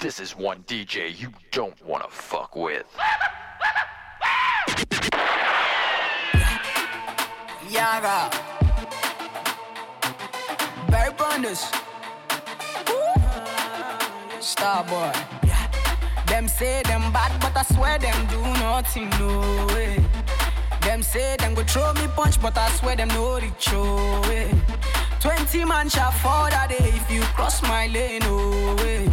This is one DJ you don't wanna fuck with. Yaga. Barry Bonders. Starboy. Them say them bad, but I swear them do nothing, no way. Them say them go throw me punch, but I swear them no reach, way. Twenty man shall fall that day if you cross my lane, oh way.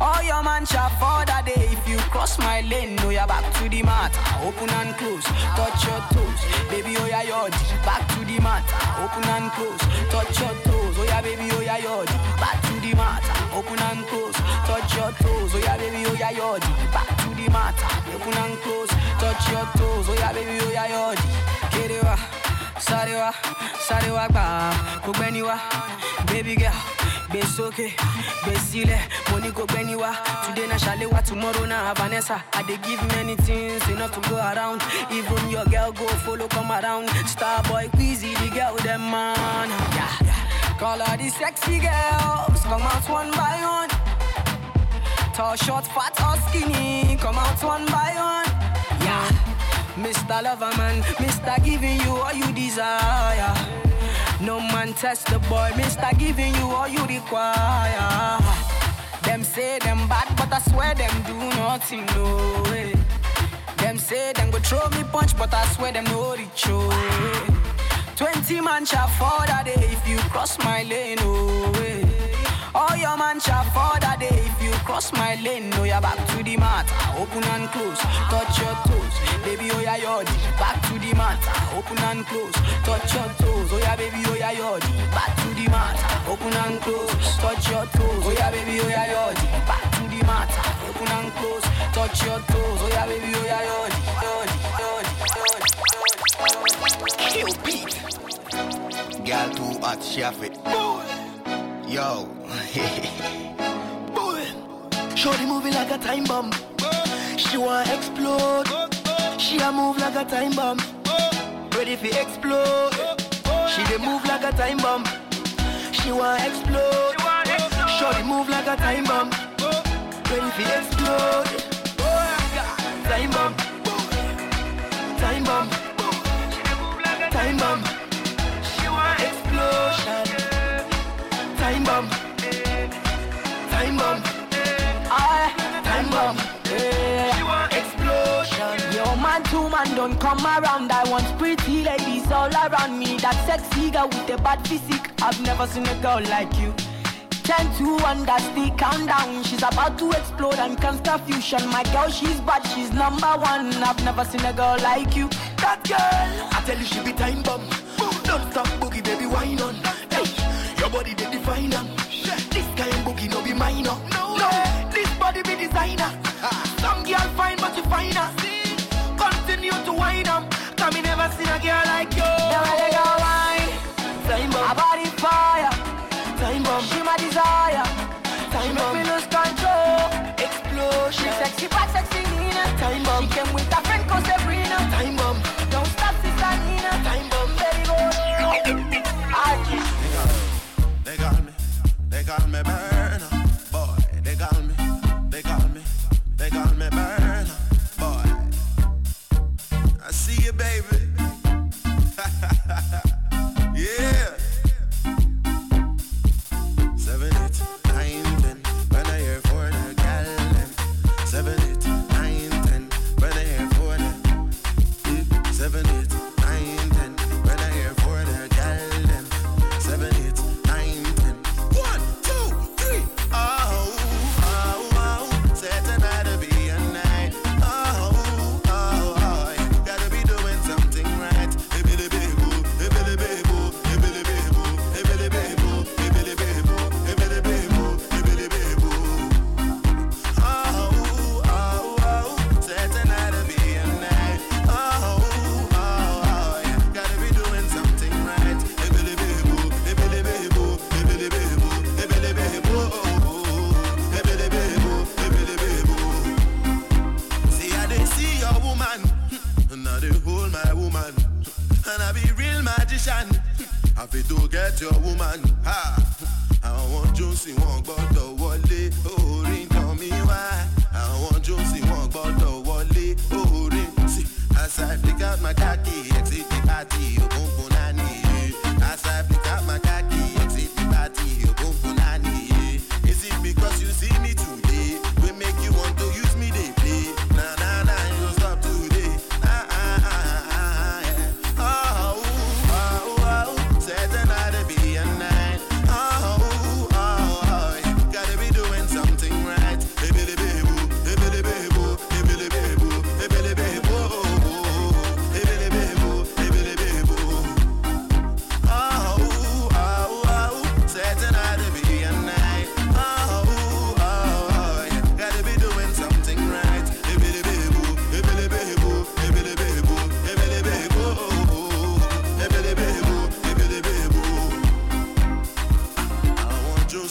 All your man shall fall that day if you cross my lane. No, you're back to the mat. Open and close, touch your toes. Baby, oh yeah, yodi. Back to the mat. Open and close, touch your toes. Oh yeah, baby, oh yeah, yodi. Back to the mat. Open and close, touch your toes. Oh yeah, baby, oh yeah, yodi. Back to the mat. Open and close, touch your toes. Oh yeah, baby, oh yeah, yodi. Get it wa, sorry wa, sorry wa, ba, kugbeni wa, baby girl. gbé sókè gbé sílẹ̀ mo kò gbẹ́ni wá today na ṣàléwá tomorrow na vanessa i dey give many things enough to go around even your girl go follow come around starboy quizzy the girl dem man. Yeah, yeah. call all the sexy girls come out one by one. Tall, short, fat or skinny, come out one by one. Mr. Loverman, Mr. Giving you all you desire. No man test the boy, Mr. Giving you all you require. Them say them bad, but I swear them do nothing, no way. Them say them go throw me punch, but I swear them no reach. Twenty man shall fall that day if you cross my lane, oh way. All your man shall fall that day if you cross my lane. No, you're back to the mat. Open and close, touch your toes. Baby, oh yeah, yodi. Back to the mat. Open and close, touch your toes. Oh yeah, baby, oh yeah, yodi. Back to the mat. Open and close, touch your toes. Oh yeah, baby, oh yeah, yodi. Back to the mat. Open and close, touch your toes. Oh yeah, baby, oh yeah, yodi. Yodi, yodi, yodi. Kill beat. Girl too hot, she have it. Yo. Boy. Shorty moving like a time bomb. She want explode. She a move like a time bomb. Ready for explode. She dey move like a time bomb. She want explode. Shorty move like a time bomb. Ready for explode. Time bomb. Time bomb. Time bomb. She want explosion. Time bomb. Time bomb. Aye. Time bomb. Explosion. Yo, man, two man don't come around. I want pretty ladies all around me. That sexy girl with a bad physique. I've never seen a girl like you. Ten to one, that's the countdown. She's about to explode and cause confusion. My girl, she's bad, she's number one. I've never seen a girl like you. That girl, I tell you she be time bomb. Don't stop boogie, baby, wine on. Body they define 'em. This kind boogie no be minor. No, this body be designer.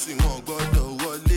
On the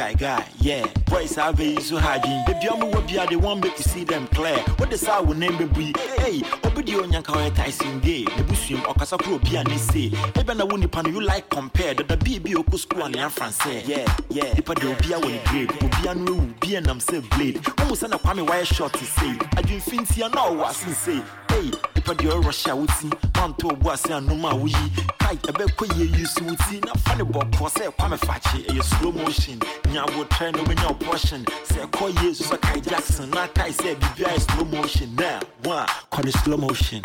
guy guy. Yeah, boys have a so hygiene. Baby, I'm what be the one make you see them clear. What the sa will name be? Hey, obidi on yanka wa Tyson gay. The bushim or kasa pro be and say. Ebe na wuni pan you like compare the BB oku school France. Yeah, yeah. Ipa de obi a woni grade. Obi anu ewu be and am say blade. Omo sana kwame wire short to say. I Adwin finti na o wasin say. Hey, ipa de Russia wuti. Man to obo ase anoma wuyi kai ɛbɛkɔ yie yi so wo ti na fa ne bɔkɔ sɛ ɛkwa me fakye ɛyɛ slow motion. Nya abotrɛ no wobɛnya portion. Sɛ ɛkɔ yie so sɛ kai jackson na kai sɛ biribia yɛ slow motion. Na wa kɔ ne slow motion.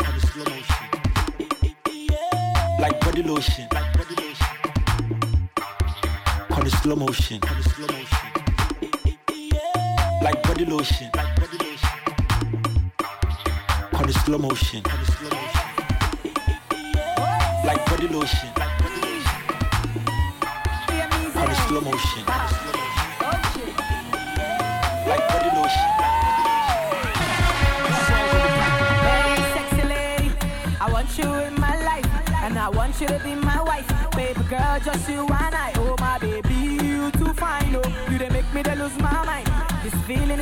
Like body lotion. Kɔ ne slow motion. Like body lotion ne slow motion like body lotion. On the slow motion. Like body lotion. I want you in my life, and I want you to be my wife. Baby girl, just you and I. Oh my baby, you too fine. Oh, you they make me to lose my mind. This feeling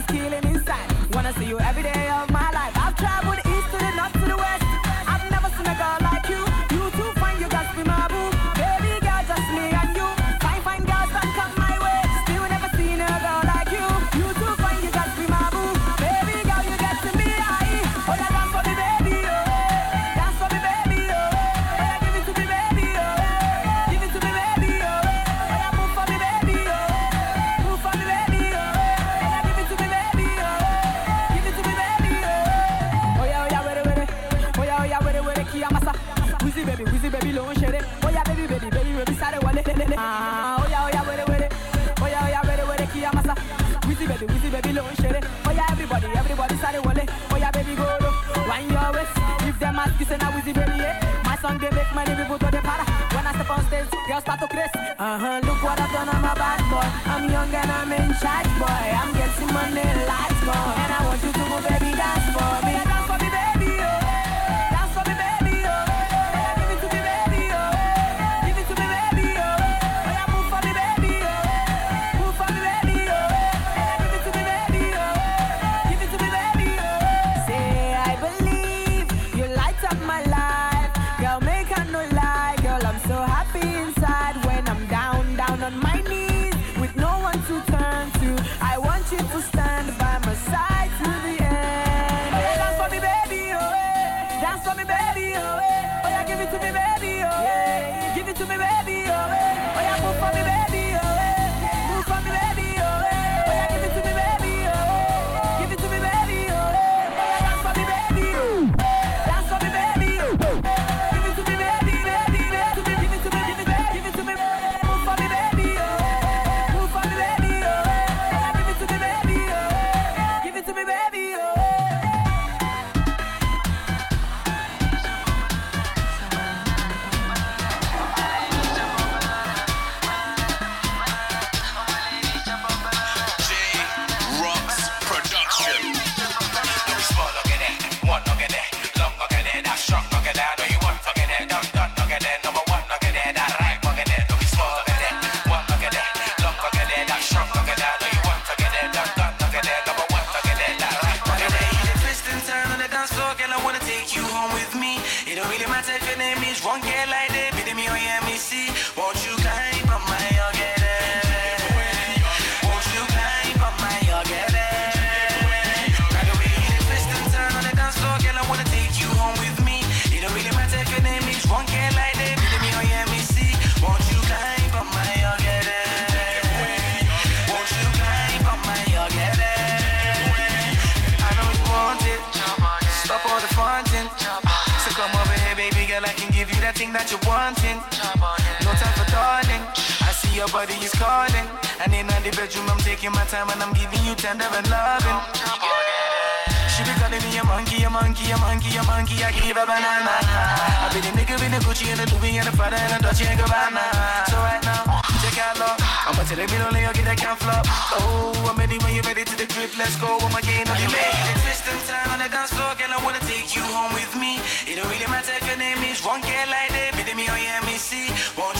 say, now wheezy baby, yeah. My song, they make many people to the para. When I step on stage, girls start to craze. Uh-huh, look what I've done, I'm a bad boy. I'm young and I'm in charge, boy. I'm getting money, lights more. And I want you to move, baby, dance for me. your body is calling. And in the bedroom, I'm taking my time and I'm giving you tender and loving. She be calling me a monkey, a monkey, a monkey, a monkey. I give her banana. I be the nigga with the Gucci and the Louis and the Prada and the Dolce and Gabbana. So right now, check out love. I'ma tell every lonely girl that can't flop. Oh, I'm ready when you're ready to the trip? Let's go. I'm again. I'll be late. Twist and turn on the dance floor, girl. I wanna take you home with me. It don't really matter if your name is one girl. Like that, be me or you me see. Won't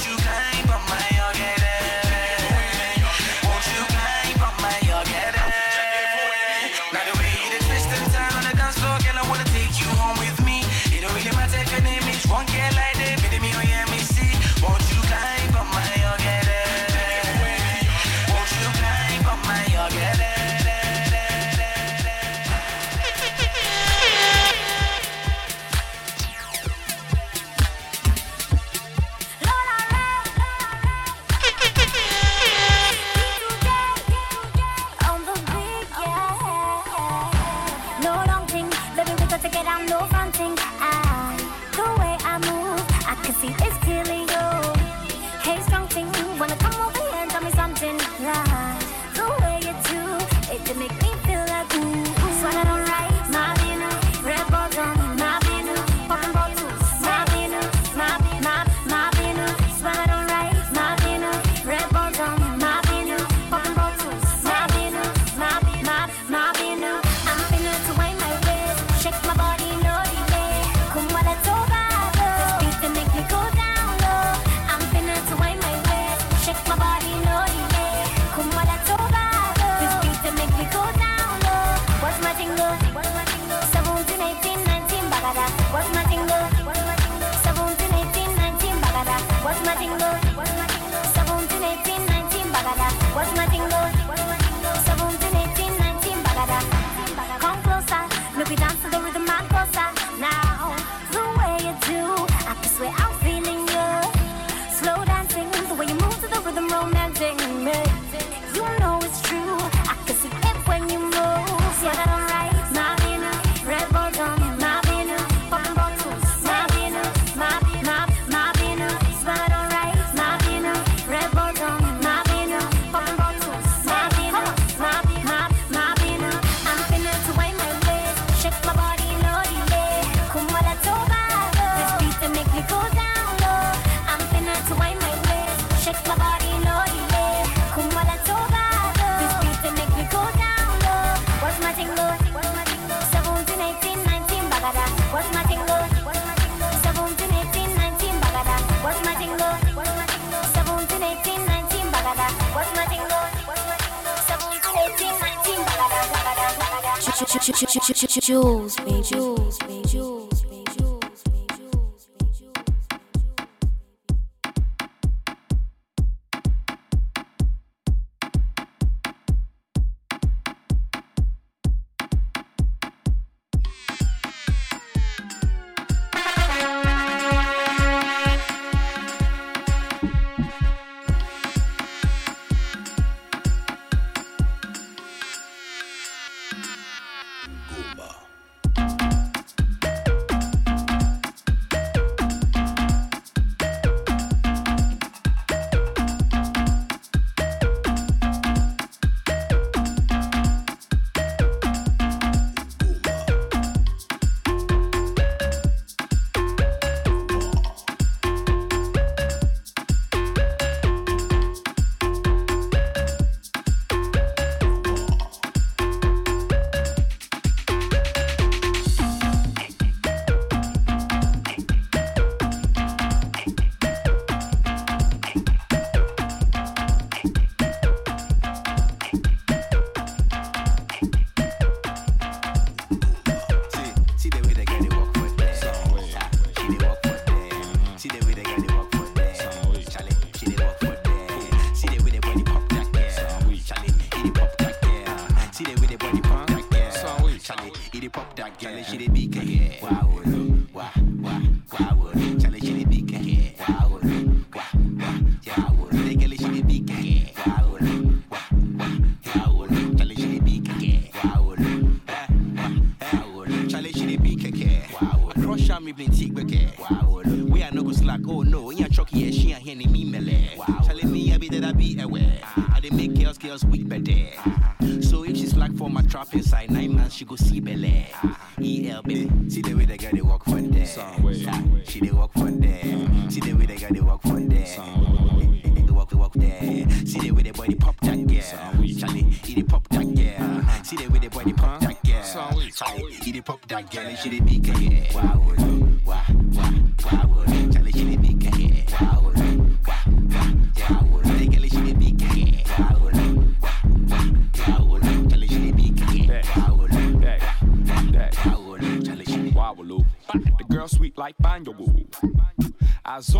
Jules, me, Jules.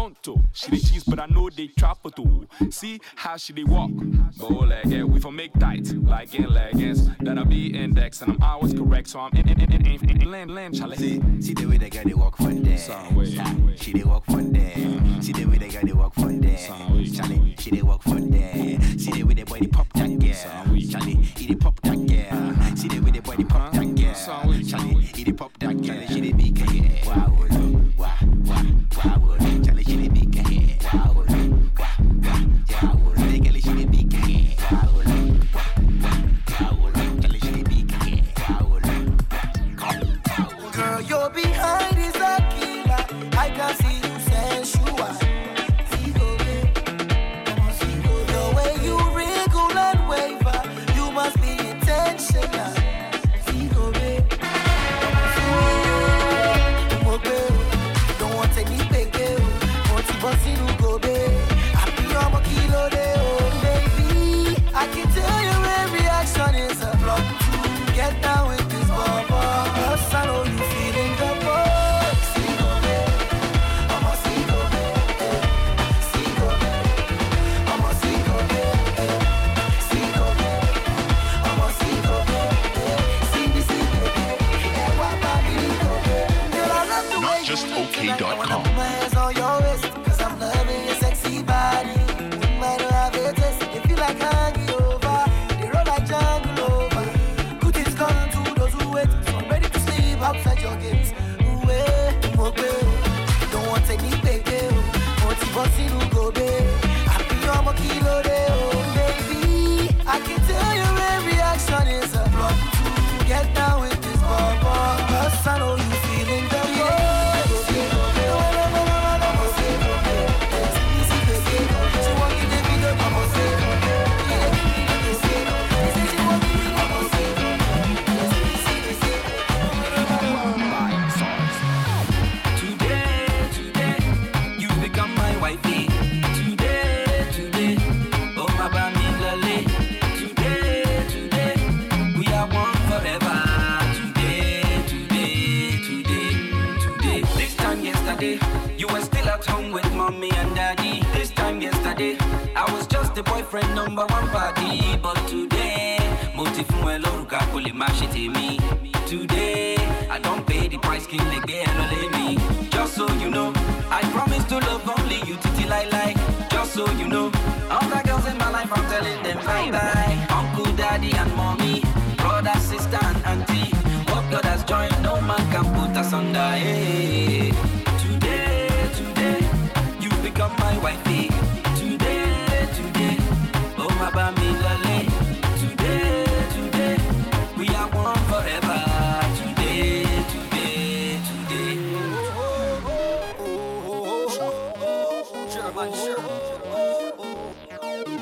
Toronto. She dey cheese, but I know they travel too. See how she dey walk. Go like it, we for make tight, like in leggings. That I be index, and I'm always correct, so I'm in in in in in, in, in land land. Chale. See, see the way the girl they walk from there. She dey walk from mm-hmm. there. See the way the girl they walk from there. Chale, she dey walk from there. See the way the boy they pop down.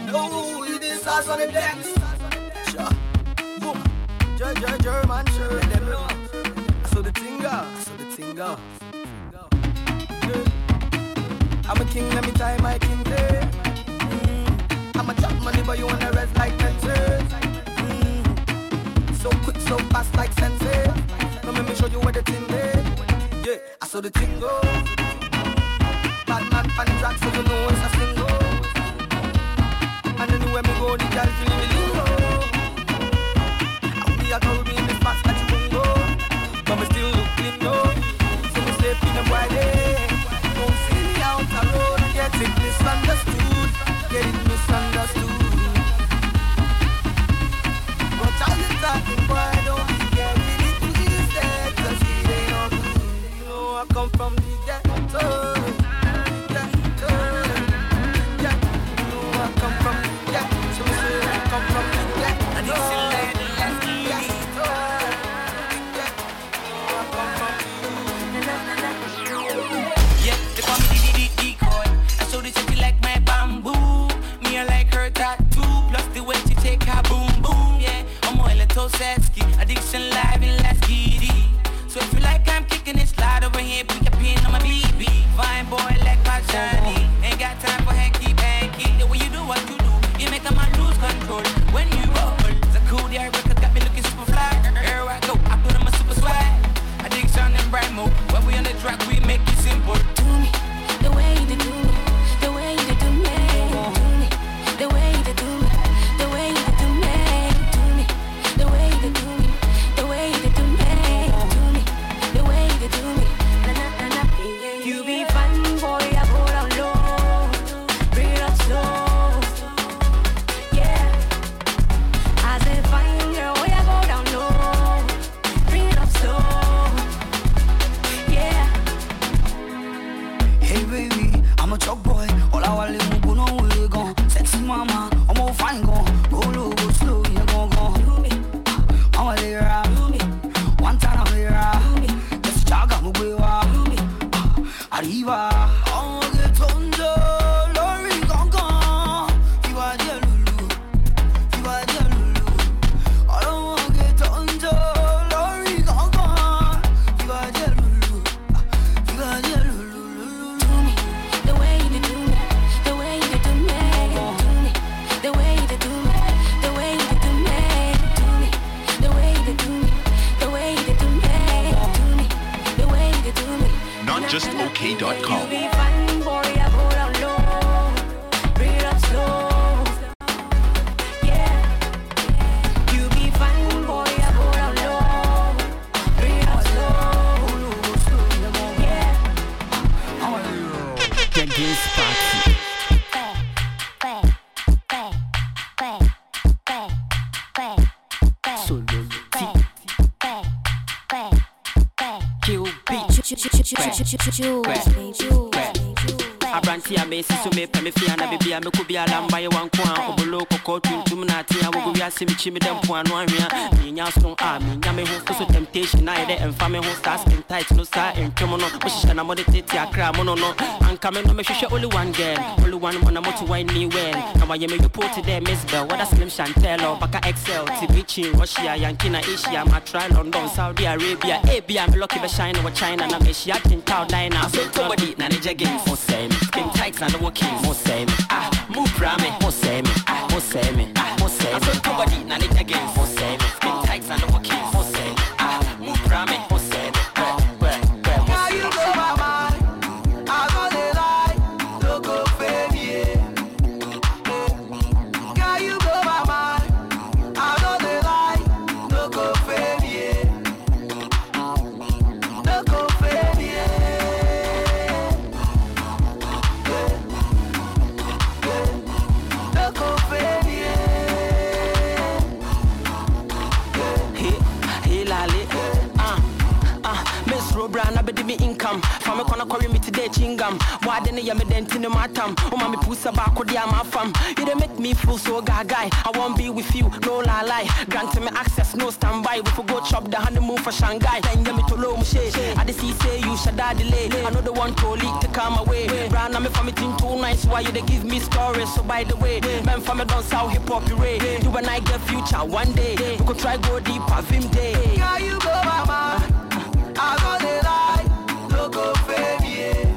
No, it is us on the dance. Boom. Jer, jer, German shirt. So the tinga, so the tinga. I'm a king, let me tie my king I'm a top money, but you wanna rest like fences. So quick, so fast like sensei. Now let me show you where the thing there. Yeah, I saw the tingle. Bad man on the track, so you know it's a single. And you know where me go, the girls feel me low. And we are Caribbean, this fast at you go. But me still look clean, no. So me stay in the wide Don't see me out the road and get misunderstood. Get misunderstood. But all you talking, don't be getting it twisted. Cause ain't no. You know I come from the ghetto. Abranti a mesi so me pɛ me fia na bibia me ko bia lamba ye wanko a obolo kokɔ tuntum na ate a wogo wiase me kyi me dɛ mpo ano ahwea menya so a menya me ho so temptation na yɛdɛ ɛmfa me ho saa skin tight no saa ntwom no mohyehyɛ na mode tete akra mo no no anka me no mehwehwɛ only one girl. Only one mo na moto wine me well. Na wayɛ me yopo te dɛ Miss Bell wada slim chantel or baka XL Tibichi Russia Yankee na Asia ma try London Saudi Arabia Abia me lucky be shine wɔ China na mehyia tintal diner so na ne jeggings mo sɛ me skin tight na ne walking mo sɛ me ah move pra me. Mo sɛ me ah mo sɛ me ah mo sɛ me somebody na ne jeggings chingam. Why didn't you me dent in the matam? Oh, mommy pusa with ya my fam. You dey make me feel so gaga. I won't be with you, no lie. Grant me access, no standby. We for go chop the honeymoon for Shanghai. Then you me to low mushe. I dey see say you should die delay. I know the one to leak to come away. Brand me for me team too nice. Why you dey give me stories? So by the way, man for me don't sound hip hop ray. You and I get future one day. We could try go deeper, Vim day. Girl, you my mind. I gonna lie, no go fade, yeah.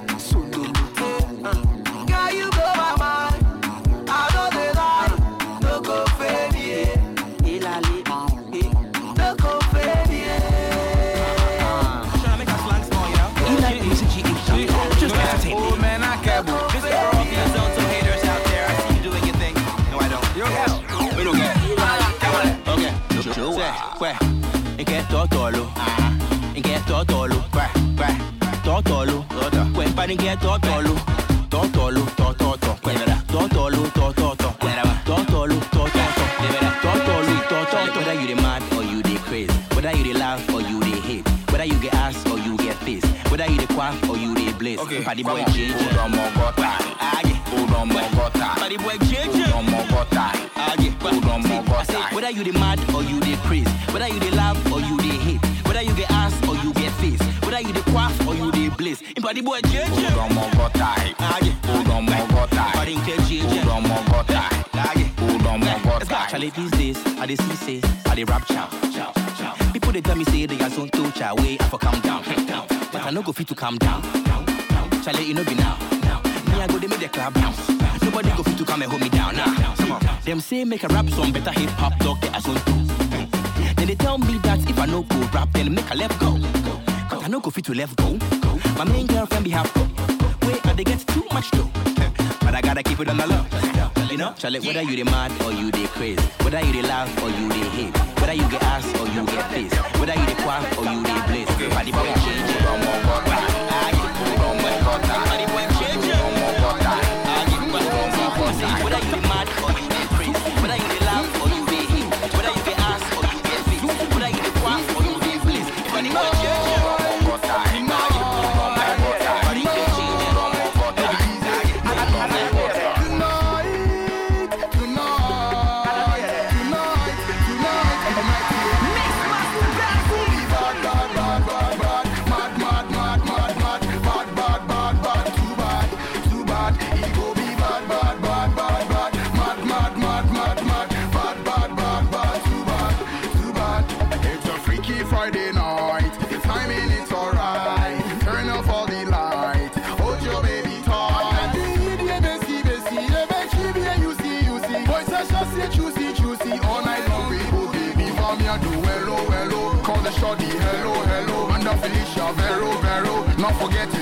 Totolo. Nke totolo. Where? Where? Totolo. Where? But nke totolo. Totolo. Tototo. Where? Totolo. Tototo. Where? Totolo. Totolo. Whether you the mad or you the crazy. Whether you the laugh or you the hate. Whether you get ass or you get pissed. Whether you the quaff or you the blaze. Okay, Paddy boy on. change. Hold on, more got time. Aye. Hold on, more got time. Paddy boy change. Hold on, more got time. Aye. Hold on, more got time. Whether you the mad or you the craze, whether you the laugh or you the hate, whether you get ass or you get face, whether you the quaff or you the blaze. In body boy change. Hold on, more got time. Aye. Hold on, more got time. Body in change. Hold on, more got time. Aye. Hold on, more got time. Charlie, these days, I dey see say, I dey rap chow. chow, chow. People they tell me say they are zone two chow way I for calm down. But I no go fit to calm down. Charlie, you know be now. Me I go they make the club bounce. Nobody go fit to come and hold me down on. Them say make a rap song better hip hop dog get a zone two. Then they tell me that if I no go rap, then make a left go. But I no go fit to left go. My main girlfriend be half go. Wait, and they get too much though. But I gotta keep it on the low. You know, Charlie, whether you the mad or you the crazy, whether you the laugh or you the hate, whether you get ass or you get pissed, whether you the quaff or you the blaze. Paddy boy change. Vero.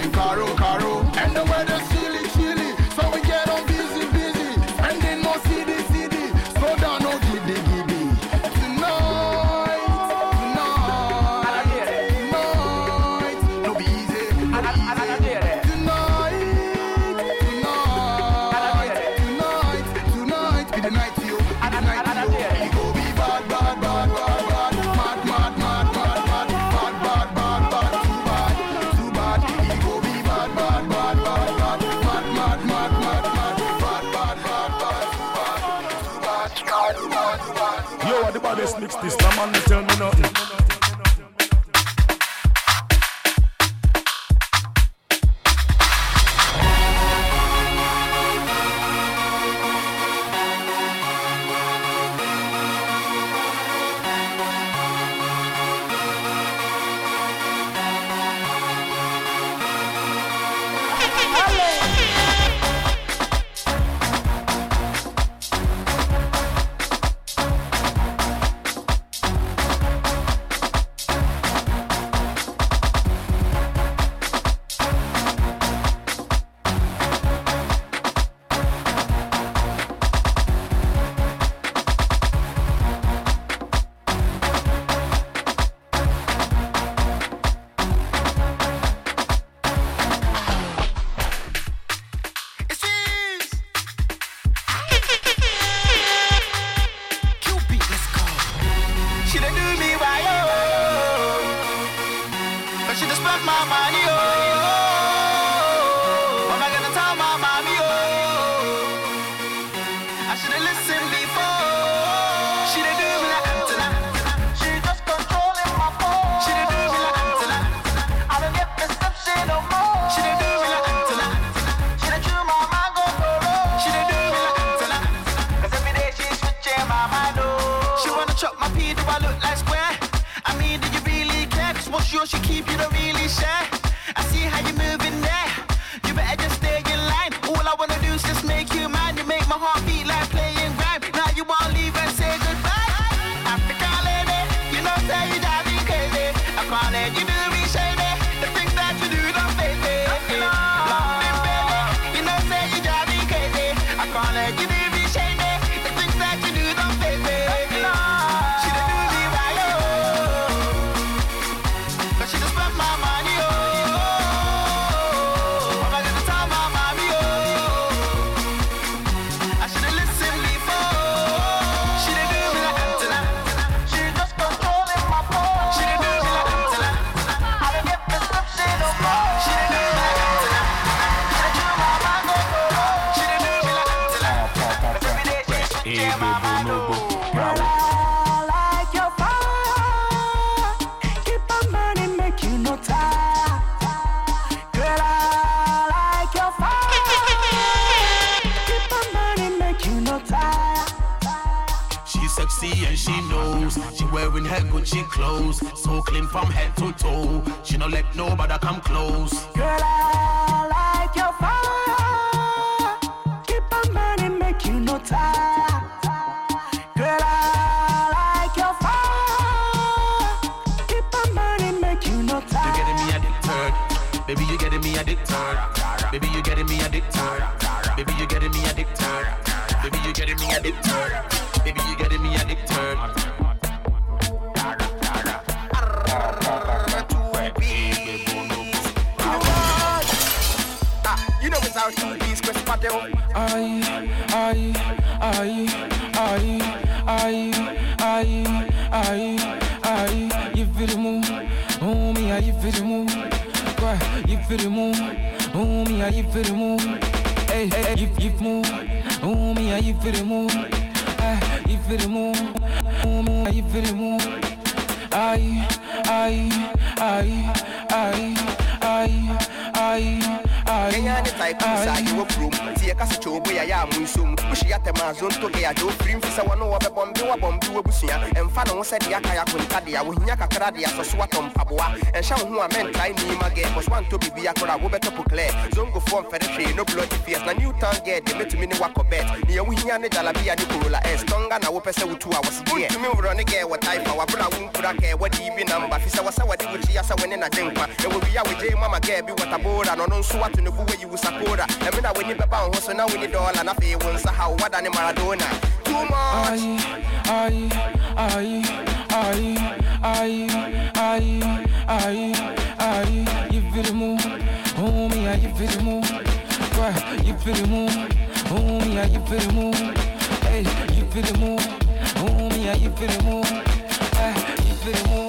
Man, they tell me nothing. Aye, aye, aye, aye, aye, aye, aye. You feel the move, oh me, you feel the move. Why you feel the move, oh me, you feel the move. Hey, hey, you you move, oh me, you feel the move. Aye, you feel the move, oh me, you feel the move. Aye, aye, aye, aye, aye, aye, Kenya ne type sa wo prom ti e kasa chobo ya ya mu nsum ushi ya tema zo nto ya jo frim fi sa wono wo be bombi wo bombi wo busua emfa no wo se de aka ya kunta de ya wo hinya kakra de ya so so atom paboa enhya wo ho a men try ni mage cause one to bibi akora wo beto clear. Zongo form fere no bloody fierce na new town get de metumi ne wako bet ne ya wo hinya ne jalabia ne korola s tonga na wo pese wo tu a wo se de tumi wro ne ge wo type wa bra wo nkura ke wo di bi number. Fi sa wo sa wo de wo chi ya sa wo ne na denkwa e wo wi ya wo je mama ge bi watabora no e me na we ni beba so na we ni dollar na fe wo nsa ha wo wada ne maradona too much aye, aye, aye, aye, aye, aye, aye. You feel the how you feel the. Why you feel the how you feel the move. Hey, you feel the how you feel the. Hey, you feel the move,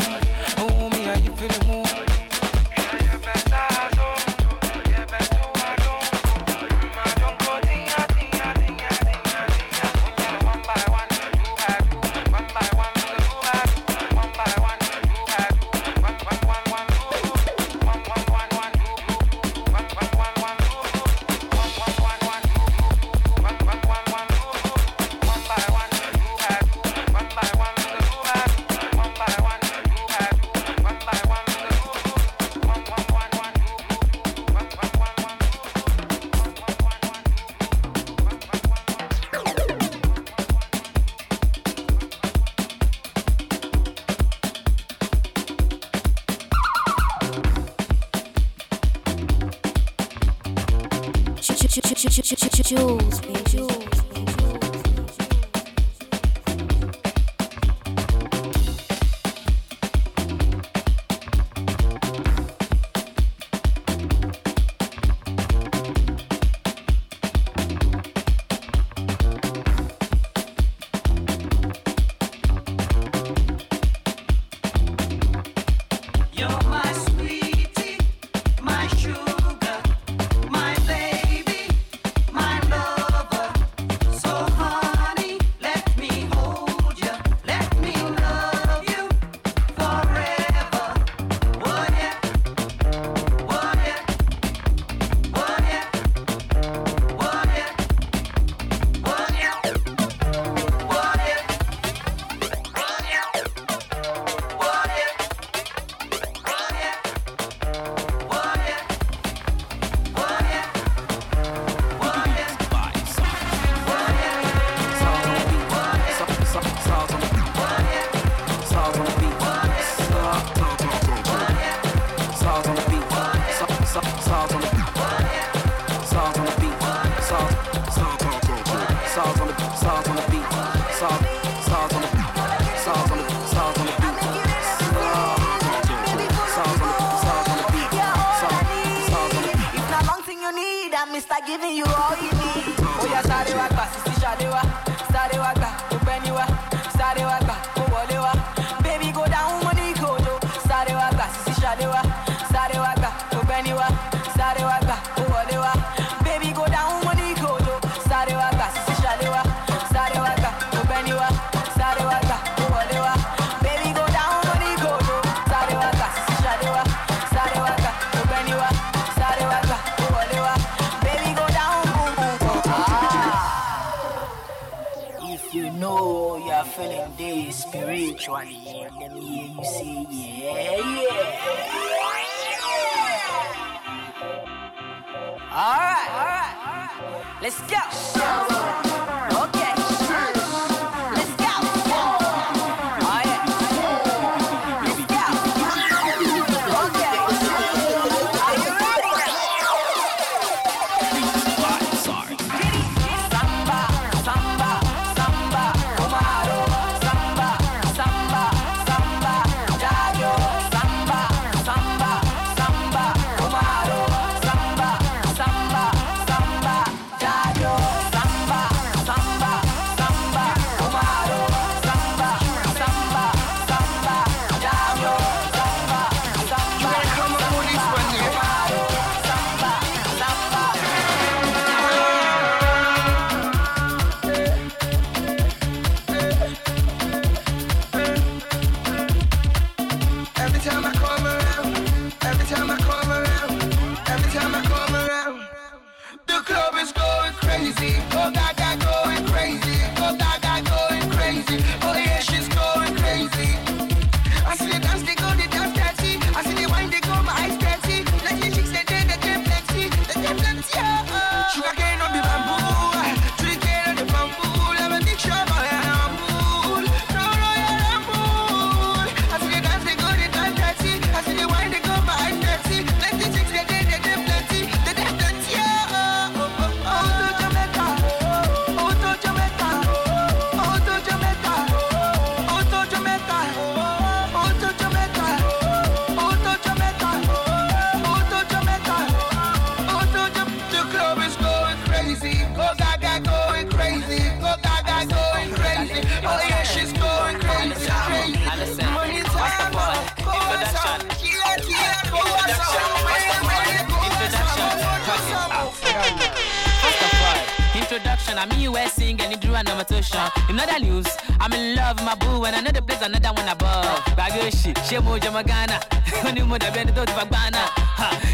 I'm in US sing and drew another social. In other news, I'm in love with my boo and another place, another one above. Bagoshi, Shemo Jamagana, Honeymoon, the bed of Bagana.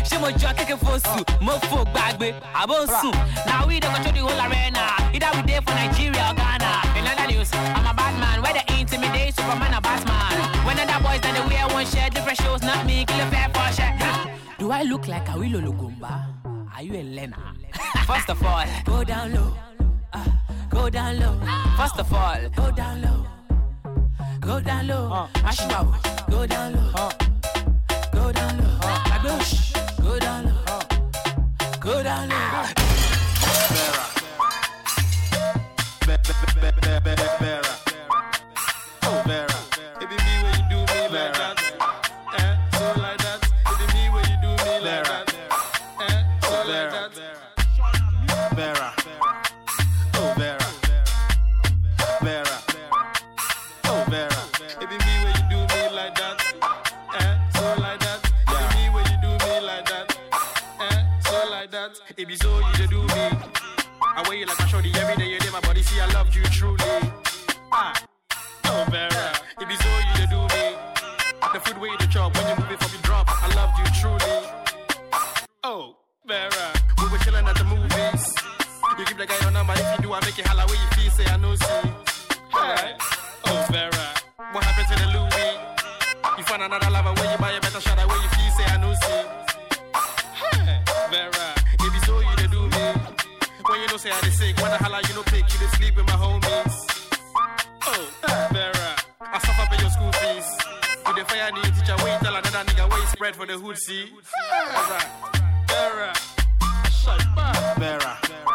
Shemo Jackie Fosu, Mofo Bagbe, Abosu. Now we don't control the whole arena. Either we there for Nigeria or Ghana. In other news, I'm a bad man. where they intimidate Superman or Batman. When other boys that they wear one shirt, different shows, not me, kill a fair for shirt. Do I look like a Willow Lugumba? Are you a Lena? First of all, go down low go down low. First of all, go down low. Go down low. Uh. Ashnabu, go down low. Uh. Go down low. Uh. Mabush, go down low. Uh. Go down low. Uh. Go down low. it be so you do me. I wear you like a shorty every day, you day my body, see I love you truly. Ah, oh Vera, it be so you do me. The food way to chop when you move it from you drop, I love you truly. Oh Vera, we were chilling at the movies. You give the guy your number, if you do, I make it holla where you feel, say I know, see. Alright. Say I when I holla you no pick, you sleep with my homies. Oh, Vera, I suffer pay your school fees. You dey fire new teacher, wait tell another nigga you spread for the hood see. Vera, Vera. Vera.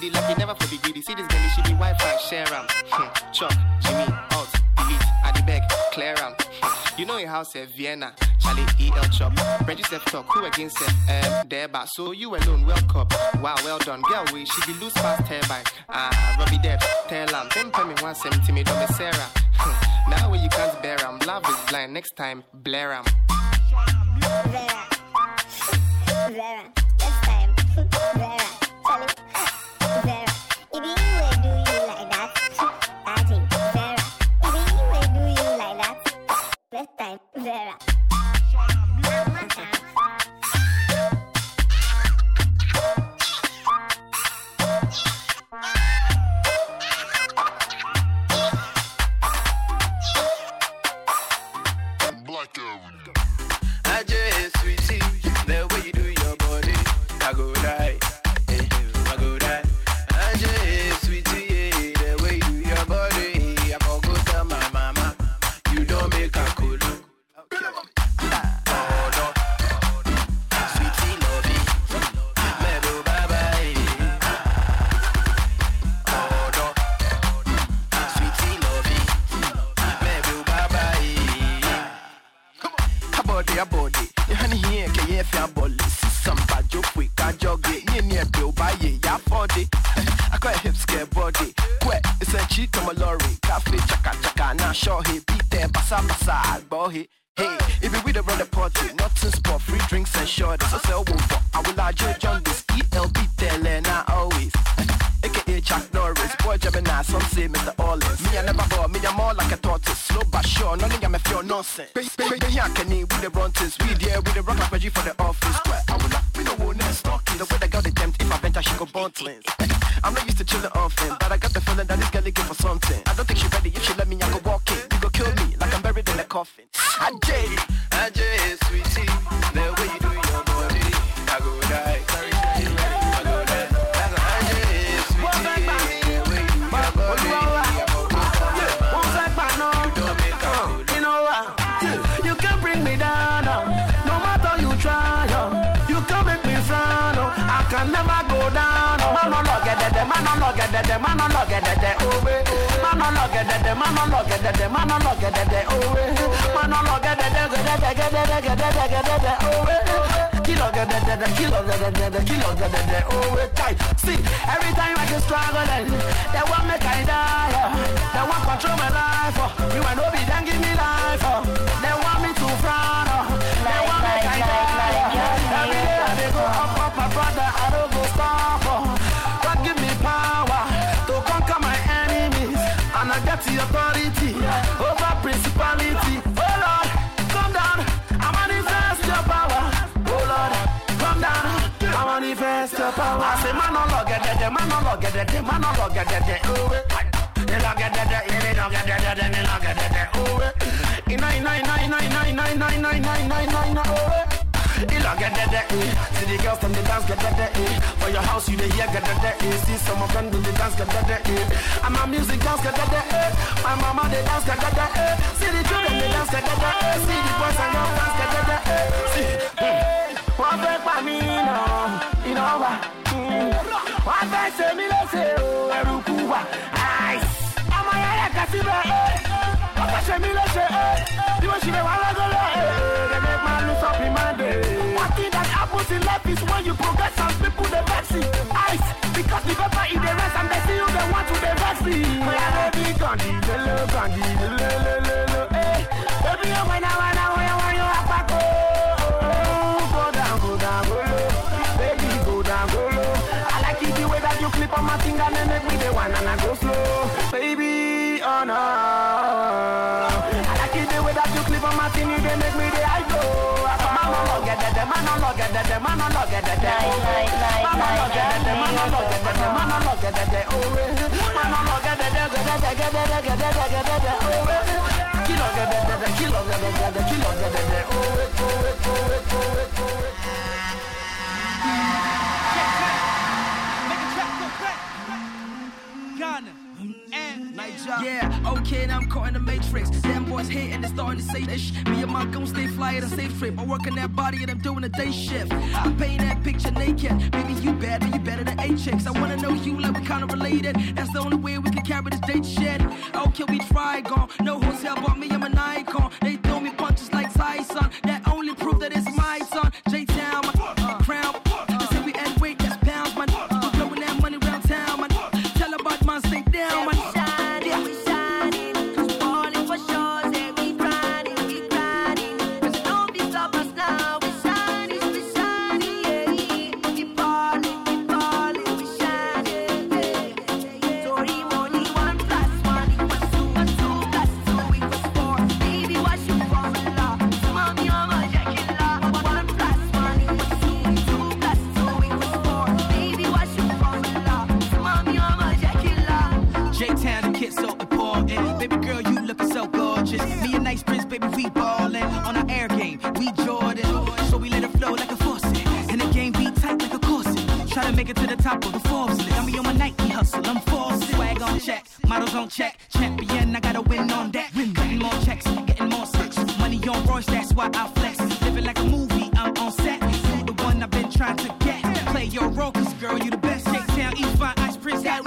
Giddy you never for the giddy. See this girl, she be Wi-Fi, share am. Hmm, Chuck, Jimmy, out, delete, the back, clear am. You know your house at Vienna, Charlie EL chop. Reggie self talk, who against self, um, there, but so you alone, well cup. Wow, well done, girl, she be loose fast hair by. Ah, Robbie Depp, tell am, them pay me one seventy, me don't Sarah. Hmm, now when you can't bear am, love is blind, next time, blare am. Vera. Vera. That. Oh, eh. They log at that, yeah, they log at that, then they log at that. Oh, eh. Ina, ina, ina, ina, ina, ina, ina, ina, ina, ina, ina, ina, oh, eh. That that eh. See the girls them they dance eh. For your house you they hear eh. See some of them do they dance eh. And my music dance eh. My mama they dance eh. See the children they dance eh. See the boys and girls dance eh. See, hmm. Wọ́n fẹ́ pa mí náà, iná wà. Hmm. Wọ́n fẹ́ ṣe mí léṣe o, ẹrù kú. Àìs. Ọmọ yẹn rẹ̀ kà síbẹ̀ ẹ̀. Wọ́n fẹ́ ṣe mí léṣe ẹ̀. Bí wọ́n ṣe lè wá lọ́gọ́lọ́. They make man lose up in my day. What that in life is when you progress and people they vex you. Ice, because the paper in the rest and they see you they want to they vex you. Oh yeah, baby, candy, lele, candy, lele, lele, lele, eh. Baby, wanna, wanna, wanna, wanna, on my finger and then make me the one and I go slow. Baby, oh no. I like it the way that you clip on my finger, they make me the I go. Man on log at man on log at man on log at man on log at man on log at man on log at the oh on log at the get the get the get the get the get the oh kilo get the kilo get the kilo get the oh oh oh oh Yeah, okay, now I'm caught in the matrix. Them boys hating, they starting to say this. Me and my gon' stay fly at a safe trip. I work on that body and I'm doing a day shift. I'm paint that picture naked. Baby, you bad, but you better than eight chicks. I wanna know you like we kinda related. That's the only way we can carry this date shit. Okay, we try, gone. No hotel, but me, I'm an icon. They throw me punches like Tyson. That only proof that it's my son. J-Town, Try to it to the top of the Forbes list. I'm on my Nike hustle, I'm forced. Swag on check, models on check. Champion, I gotta win on that. Cutting more checks, getting more sex. Money on Royce, that's why I flex. Living like a movie, I'm on set. You the one I've been trying to get. Play your role, cause girl, you the best. J-Town, E5, Ice Prince, got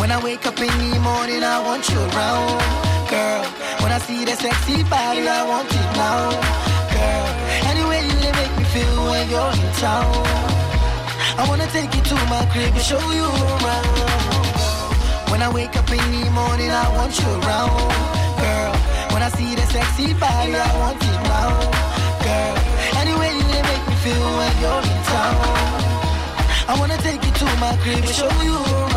When I wake up in the morning, I want you around, girl. When I see the sexy body, I want it now, girl. Anyway, you make me feel when you're in town. I wanna take you to my crib and show you around. When I wake up in the morning, I want you around, girl. When I see the sexy body, I want it now, girl. Anyway, you make me feel when you're in town. I wanna take you to my crib and show you around.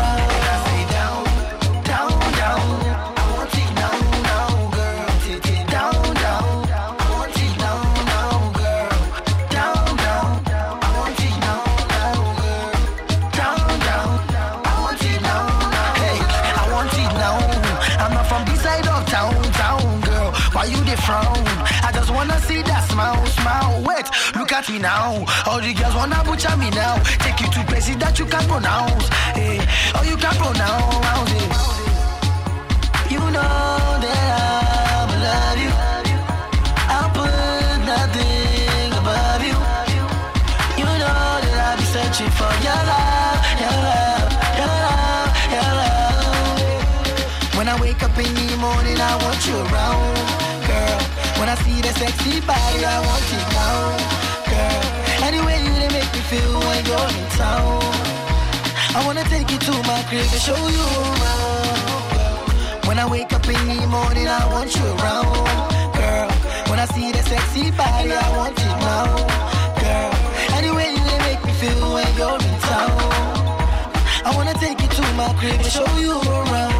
Look now. All the girls wanna butcher me now. Take you to places that you can't pronounce. Hey, oh you can't pronounce it. You know that I love you. I'll put nothing above you. You know that I'll be searching for your love, your love, your love, your love. When I wake up in the morning, I want you around, girl. When I see the sexy body, I want it now, feel when you're in town. I wanna take you to my crib and show you around. When I wake up in the morning, I want you around, girl. When I see the sexy body, I want it now, girl. Anyway, you make me feel when you're in town. I wanna take you to my crib and show you around.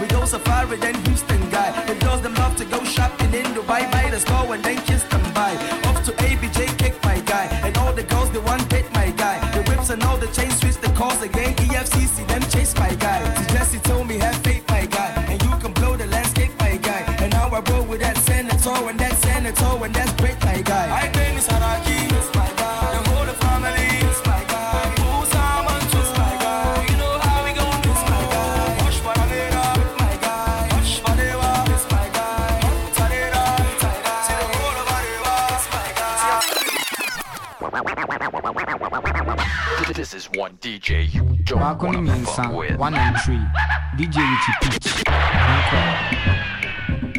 We go safari, then Houston guy. The girls them love to go shopping in Dubai, buy the store and then kiss them by. Off to ABJ, kick my guy. And all the girls they want date my guy. The whips and all the chain switch the calls again. EFCC, DJ John Marconi Mensa, One and Three, DJ Richie pitch.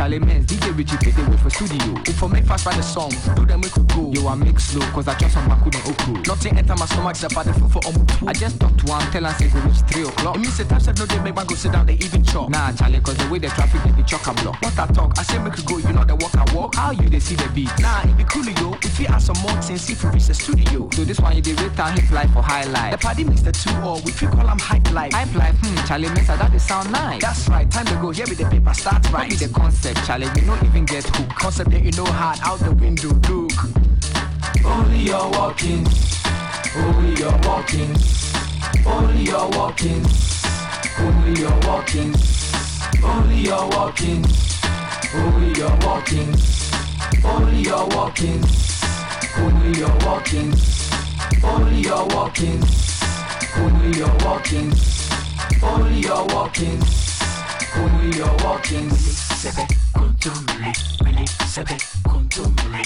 Charlie Men's DJ Richie pay they wait for studio. If I make fast write the song, do them we could go. Yo, I mix slow, cause I just on my cool and Nothing enter my stomach, the body food for two. I just talk to one, tell and say go reach three o'clock. It means the time said no, they make man go sit down, they even chop. Nah, Charlie, cause the way the traffic they be chock a block. What I talk, I say make you go, you know the walk I walk. How you they see the beat? Nah, it be cool, yo. If you add some more things, if you reach the studio. So this one you dey rate down hip life for highlight. The party mix the two or we feel call them hype life. Hype life, hmm, Charlie Mensa, that they sound nice. That's right, time to go, here with the paper, start right. What be the concept, Charlie? We don't even get hooked. Concept that you know hard out the window, look. Only you're walking. Only you're walking. Only you're walking. Only you're walking. Only you're walking. Only you're walking. Only you're walking. Only you're walking. Only you're walking. Only you're walking. Only you're walking. Only you're walking. controlli, me li sebe controlli, me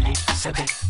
li sebe controlli.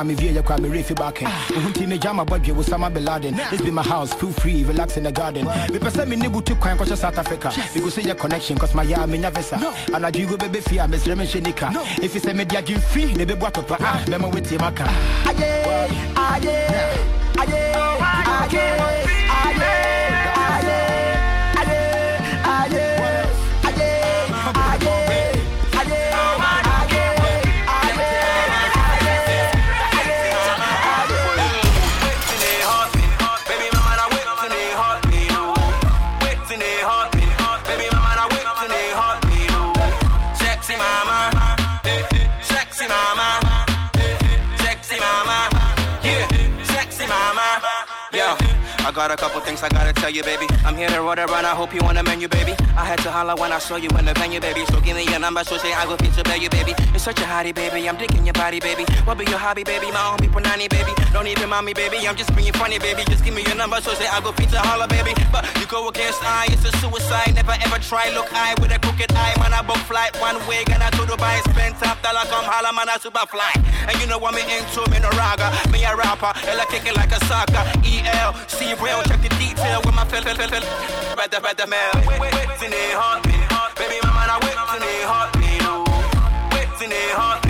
On, my rapping, my view, you cry me reefy back in. Uhunti me jama budget with Osama Bin Laden. This be my house, feel free, relax in the garden. Me person me nibu to kwang kwa South Africa. We go see your connection, cause my ya me nyavesa. And I do go baby fear, me sreme shenika. If you say me dia gin free, ne be bwa topa. Ah, memo with maka. Aye, aye, aye, aye, Sexy got a couple things I gotta tell you, baby. I'm here to roll around, I hope you want a menu, baby. I had to holler when I saw you in the venue, baby. So give me your number, so say I go feature you, baby. You're such a hottie, baby. I'm digging your body, baby. What be your hobby, baby? My homie Punani, baby. Don't even mind me, baby. I'm just being funny, baby. Just give me your number, so say I go feature holler, baby. But you go against I, it's a suicide. Never ever try look I with a crooked eye. Man, I book flight one way, gonna to Dubai. Spend top dollar, come holler, man, I super fly. And you know what me into, me no raga. Me a rapper, Ella kick it like a soccer. EL, C real, check the detail with my feel, feel, feel, feel. Better, better, man. Wits in the heartbeat. Baby, my man, I whips in the heartbeat. Whips in the heartbeat.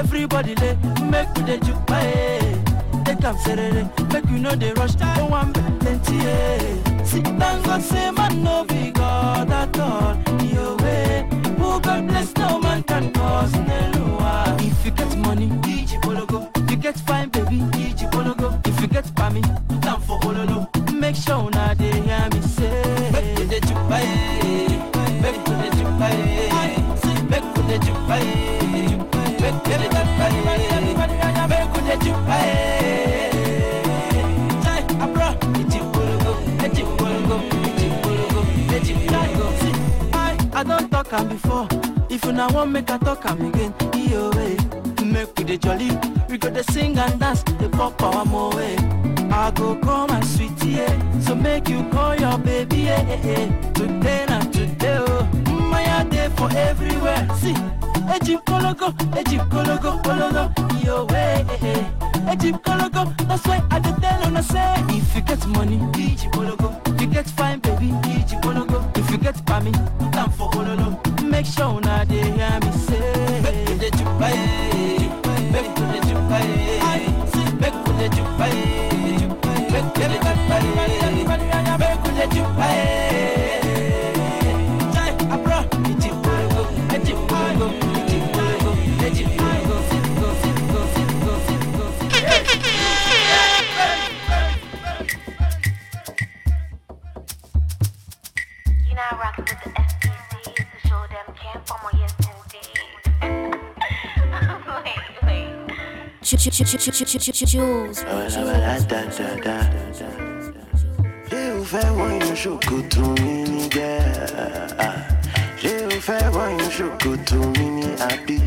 everybody lay, make me the juke, Take am serere, make we know the rush. Oh, one plenty, eh. Sit down, God say man no be God at all, eh. Who God bless, no man can cause Nelua. If you get money, DJ Pologo. You get fine, talk am before. If you now want make I talk am again, yo eh. Make we the jolly, we go the sing and dance, the pop our more way. I go call my sweetie, eh. so make you call your baby, eh, eh, eh. Today na today, oh, my day for everywhere. See, Ejim Kologo, Ejim Kologo, Kologo, yo eh, eh, eh. Ejim Kologo, that's why I dey tell una say, if you get money, Ejim Kologo. You get fine, baby, Ejim Kologo. If you get pammy, time for Ololo. Make sure una dey hear me say, make dey juke, eh. Make dey juke, eh. Make dey juke, eh. Make we dey juke, Ní àbí?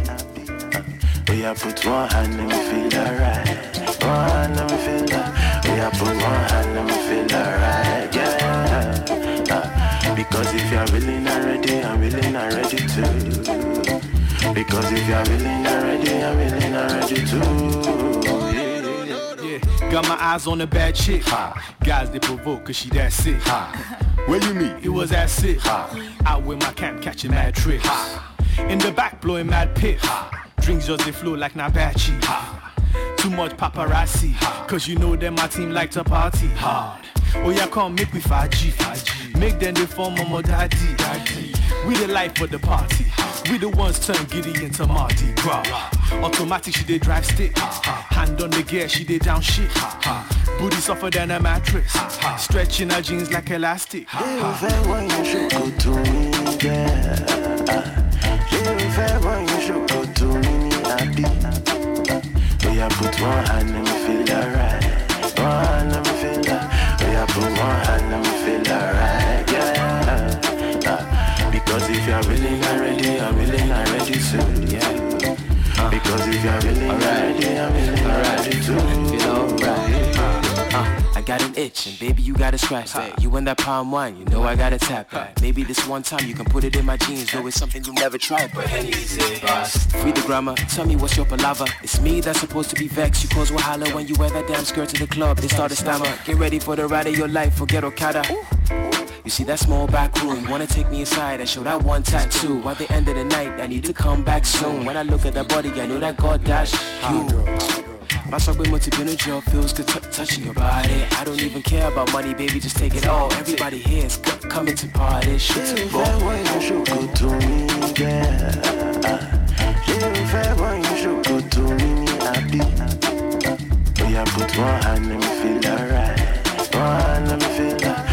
Oya put one hand me feel alright. One hand me feel alright. Oya put one hand me feel alright. Yeah. Because if you're really not ready, I'm really not ready too. Because if you're really not ready, I'm really not ready too. Yeah, got my eyes on a bad chick. Guys they provoke cause she that sick. Where you meet? It was that sick. Out with my camp catching mad tricks. In the back blowing mad piff. Drinks just they flow like Nabachi. Too much paparazzi. Cause you know that my team like to party hard. Oh yeah, come make we 5G. Make them they form a daddy. We the life for the party. We the ones turn giddy into Mardi Gras. Automatic, she did drive stick. Hand on the gear, she did down shit. Booty softer than a mattress. Stretching her jeans like elastic. Ṣé o fẹ́ wọ̀nyí ṣòkòtò mi ní gẹ́? Ṣé o fẹ́ wọ̀nyí ṣòkòtò mi ní àbí? Oya put one hand let me feel alright. One hand let me feel alright. Oya put one hand let me feel alright. Uh, because if you're really not ready, I'm really not ready too. Yeah. Because if you're really not ready, I'm really not ready too. Feel alright. Uh, I got an itch, and baby, you got a scratch that. You in that palm wine, you know I got to tap that. Maybe this one time you can put it in my jeans, though it's something you never tried, but bust. Free the grammar, tell me what's your palaver. It's me that's supposed to be vexed. You cause wahala when you wear that damn skirt to the club. They start to stammer. Get ready for the ride of your life, forget Okada. You see that small back room, wanna take me inside and show that one tattoo. At the end of the night, I need to come back soon. When I look at that body, I know that God dash you. My soul with motivated jail feels good touching your body. I don't even care about money, baby, just take it all. Everybody here is c- coming to party. Shit Ṣé to o ball. fẹ́ wọ̀nyí ṣòkòtò mi ní gẹ́? Ṣé o fẹ́ wọ̀nyí ṣòkòtò mi ní àbí? Oya put one hand let me feel alright. One hand let me feel alright.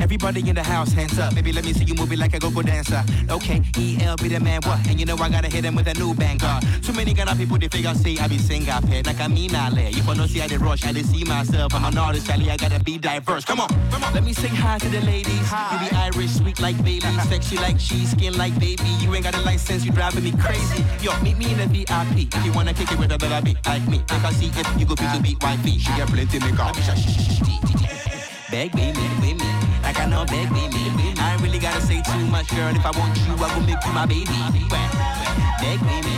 Everybody in the house, hands up. Baby, let me see you move it like a go-go dancer. Okay, EL be the man, what? And you know I gotta hit him with a new banger. Too many Ghana people, they figure say I be sing up here. Like I mean, I lay. I don't see I did rush, I did see myself. I'm an artist, Charlie, I gotta be diverse. Come on, come on. Let me sing hi to the ladies. You be Irish, sweet like Bailey, sexy like cheese, skin like baby. You ain't got a license, you driving me crazy. Yo, meet me in the VIP. If you wanna kick it with a better be like me. I can see if you go to be wifey. She got plenty make up. Beg me, me, me, me. Like I know beg me. I ain't really gotta say too much, girl. If I want you, I will make you my baby. Beg me, me.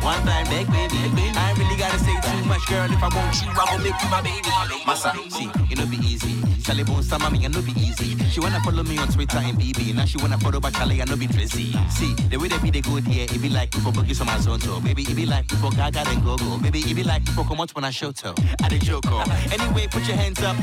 One time, beg me, me. I ain't really gotta say too much, girl. If I want you, I will make you my baby. Massa, see, it no be easy. Charlie Bone Summer, me, it no be easy. She wanna follow me on Twitter and BB. Now she wanna follow back Charlie, I no be Tracy. See, the way they be the good here, it be like before Boogie on my zone. Baby, it be like before Gaga and Go-Go. Baby, it be like before come out when I show toe. I the joke. oh. Anyway, put your hands up.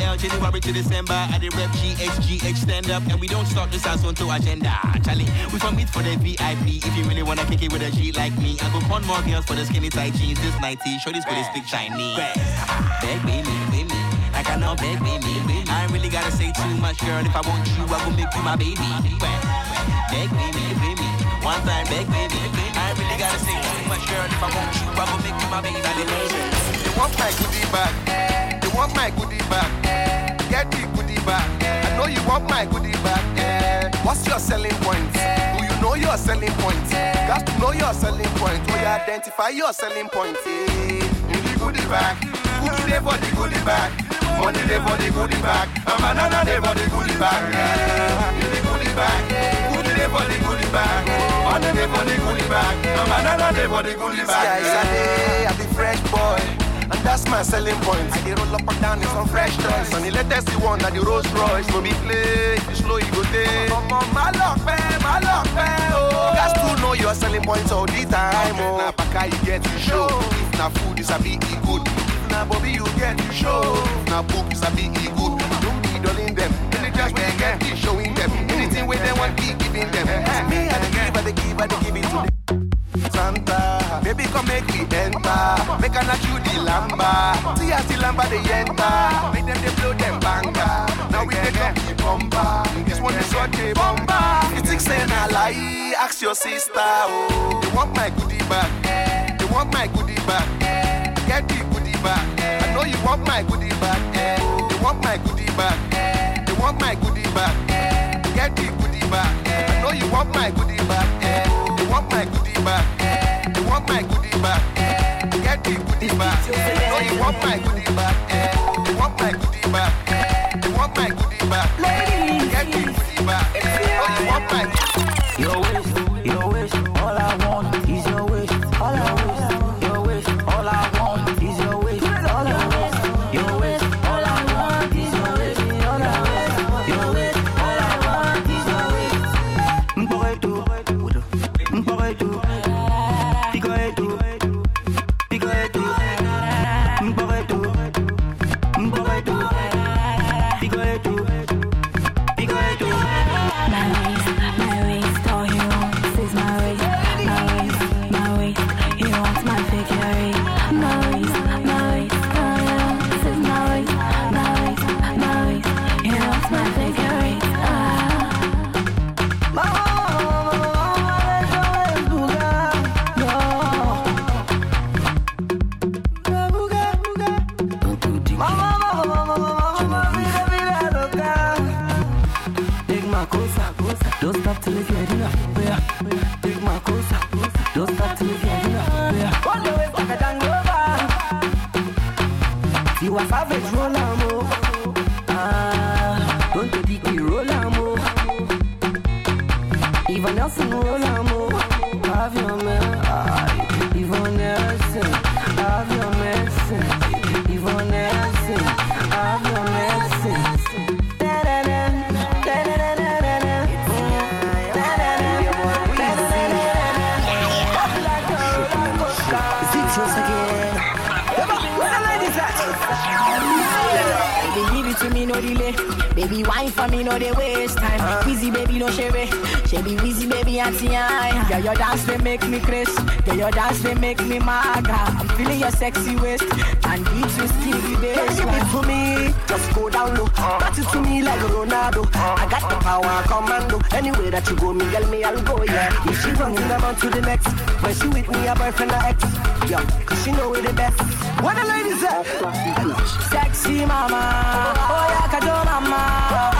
EL January to December. I the rep GHGH stand up. And we don't start this as to agenda. Charlie, we from meet for the VIP. If you really wanna kick it with a G like me, I go con more girls for the skinny tight jeans. This 90, show this the stick shiny. Beg me, me, me. I know beg me, me, me. I ain't really gotta say too much, girl. If I want you, I will make you my baby. Beg me, me, me. One time, beg me. I ain't really gotta say too much, girl. If I want you, I will make you my baby. They want my goodie bag. They want my goodie bag. The goodie bag. I know you want my goodie bag. What's your selling point? Do you know your selling point? Got to know your selling point. We identify your selling point. In the goodie bag. Goodie day for the goodie bag. Money day for the goodie bag. A banana day for the goodie bag. In the goodie bag. Goodie day for the goodie bag. Money day for the goodie bag. A banana day for the goodie bag. Sky is a day, I be fresh boy. And that's my selling point. I get roll up and down in some fresh toys. And the latest you want, that the Rolls Royce. No be play, you slow, you go take. Mama, my luck, man, my luck, man, oh. Got to know your selling points all the time, oh. Now, baka, you get to show. If na food, is a big e good. If na Bobby, you get to show. If na book, is a big e good. Don't be dulling them. When you get it, showing them. Anything with them, want be giving them. It's me, I the give, I the give, I the give it to them. Baby come make me enter. Make a not you the lamba. See as the lamba they enter. Make them they blow them banga. Now we take up the bomba This one is what they bomba You think say na lie. Ask your sister oh. They want my goodie bag. They want my goodie bag. Get the goodie bag. I know you want my goodie bag. They want my goodie bag. They want my goodie bag. Get the goodie bag. I know you want my goodie bag. They want my goodie They want my goodie bag eh? Get the goodie bag. I know you want my goodie bag eh? They want my goodie bag eh? They want my goodie bag. Get the goodie bag. I know oh, you want my Your don't stop till it's ready now. Yeah. Take my cosa, don't stop till it's ready now. Yeah. Hold your waist like a Dangover. You a savage roll am oh. Ah, don't take the roll am oh. Even Nelson roll am Wine me, no they waste time. Wheezy baby, no share She be wheezy baby, auntie I. Girl, your dance they make me crazy. Girl, your dance they make me maga. I'm feeling your sexy waist and beat you skinny bass. Give it to me, just go down low. Touch it to me like a Ronaldo. I got the power, commando. Anywhere that you go, me, girl, me, I'll go, yeah. If she running, I'm on to the next. When she with me, a boyfriend or ex. Yeah, cause she know we the best. What the ladies at? Sexy mama, oh yeah, kajo mama.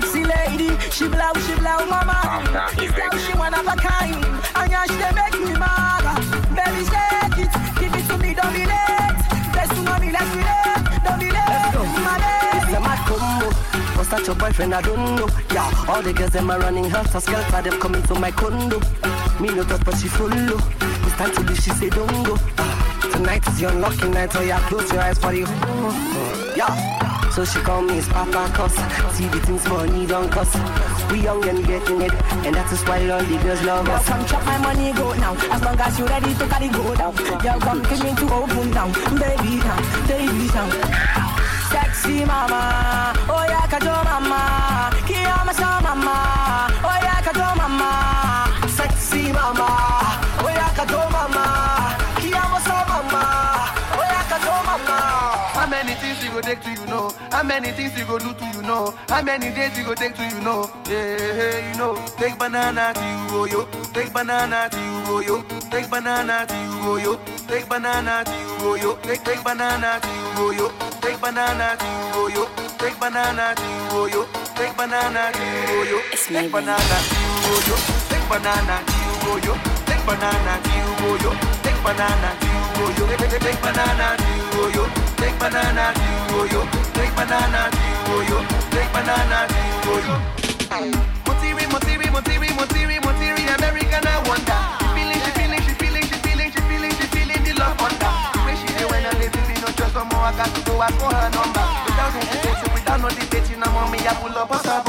Sexy lady, she blow, she blow mama. This girl, she one of a kind. And yeah, she dey make me mad. Baby, shake it, give it to me, don't be late. Let's do money, let's relate, don't be late. My It's baby. a mad combo. What's that your boyfriend? I don't know. Yeah, all the girls them are running helter skelter. Them coming to my condo. Me no touch, but she follow. It's time to leave. She say don't go. Ah, Tonight is your lucky night, so yeah, close your eyes for you. Yeah. So she call me his papa cuss. See the things money don't cost. We young and getting it, and that is why all the girls love Girl, us. come chop my money, go now. As long as you ready to carry go down. Girl, come give me to open down. Baby down, baby down. Sexy mama, oh yeah, kajo mama. Kiyama sa mama, oh yeah, kajo mama. Sexy mama, oh yeah, kajo mama. Kiyama sa mama, oh yeah, kajo mama. How many things you go take to you know? How many things you go do to you know? How many days you go take to you know? Yeah, you know. Take banana to you, oh yo. Take banana to you, oh yo. Take banana to you, oh yo. Take banana to you, oh yo. Take take banana to you, oh yo. Take banana to you, oh yo. Take banana to you, oh yo. Take banana to you, oh yo. Take banana to you, oh yo. Take banana to you, oh yo. Take banana to you, oh yo. Take banana to you, oh yo. Take banana to you, oh yo. Take banana to you, oh yo. Take banana oh yo. Take banana oh yo. Motiri, motiri, motiri, motiri, motiri, American, I wonder. She feeling, she feeling, she feeling, she feeling, she feeling, she feeling the love under. Way she dey when I live, you know just some more, I got to go ask for her number. Without hesitation, without no debating, I'm on me, I pull up, bust her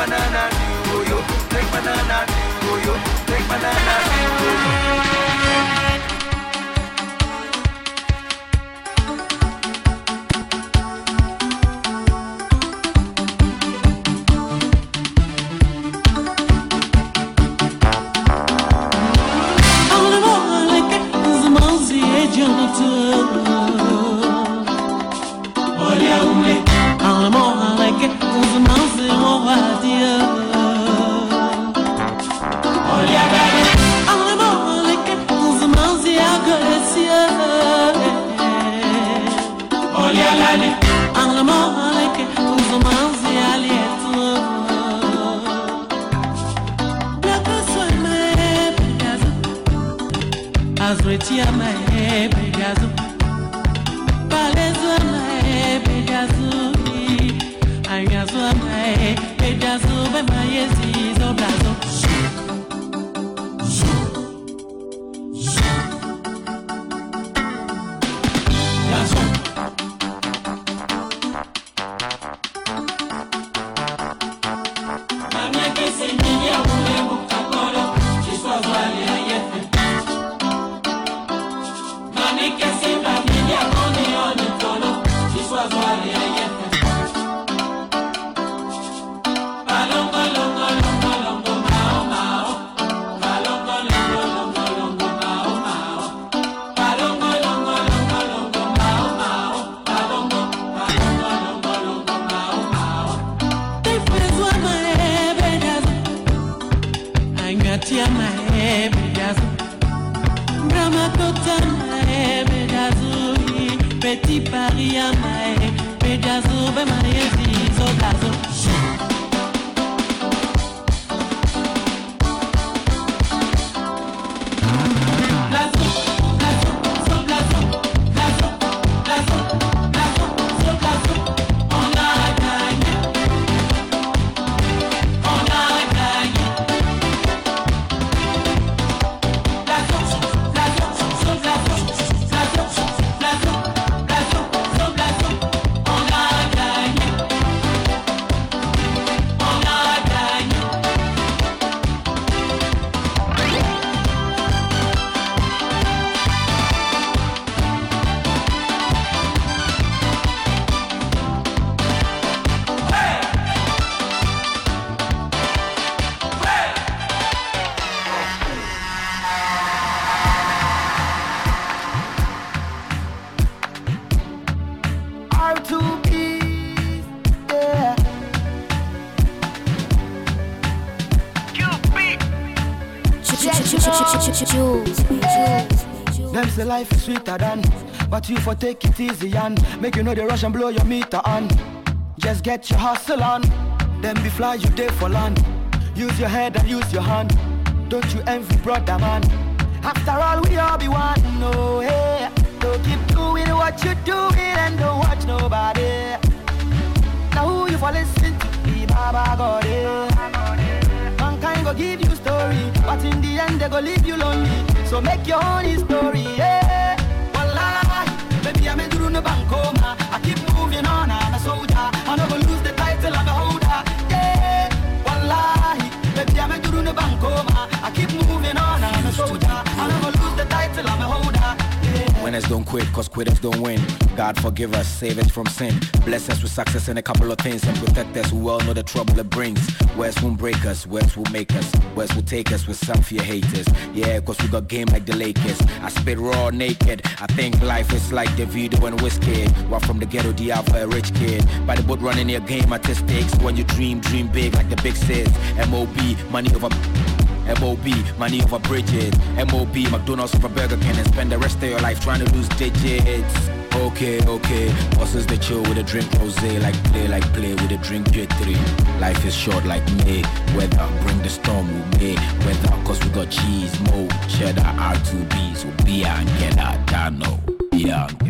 banana oh yo. Take banana oh yo. Take banana oh yo. But you for take it easy and make you know the rush and blow your meter on. Just get your hustle on, then be fly you day for land. Use your head and use your hand. Don't you envy brother man? After all we all be one, no hey. Don't keep doing what you doing and don't watch nobody. Now who you for listen to? Be Baba God, eh. Mankind go give you story, but in the end they go leave you lonely. So make your own story, yeah. こまで Winners don't quit, cause quitters don't win. God forgive us, save us from sin. Bless us with success in a couple of things and protect us. We all know the trouble it brings. West won't break us, West will make us. West will take us with some fear haters. Yeah, cause we got game like the Lakers. I spit raw naked. I think life is like the video and whiskey. We're from the ghetto, the alpha, a rich kid. By the boat running your game stakes. When you dream, dream big like the big sis. MOB, money over MOB, money over bridges. MOB, McDonald's over Burger King and spend the rest of your life trying to lose digits. Okay, okay. Bosses they chill with a drink rose, like play, like play with a drink J3. Life is short like May. Weather, bring the storm with me. Weather, cause we got cheese, mo, cheddar, R2B, so be and get out, Dano. Yeah, get Wallahi,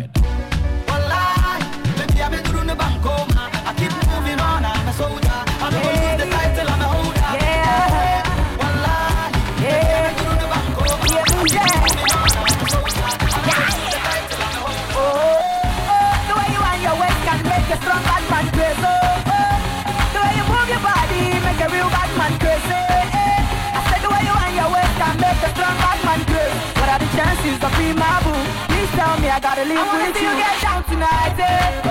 Please tell me I gotta live I wanna see you. you get down tonight. Eh.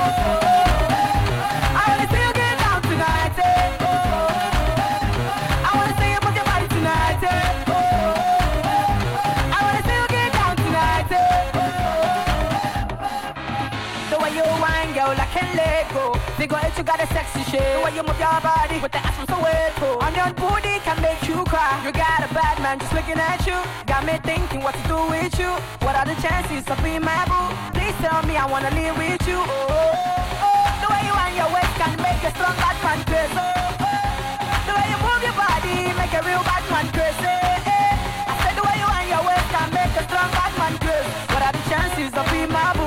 Figure out you got a sexy shape. The way you move your body with the ass from Soweto. On your booty can make you cry. You got a bad man just looking at you. Got me thinking what to do with you. What are the chances of being my boo? Please tell me I wanna live with you. Oh, oh, oh. The way you wind your waist can make a strong bad man crazy. Oh, oh. The way you move your body make a real bad man crazy. Eh. I said the way you wind your waist can make a strong bad man crazy. What are the chances of being my boo?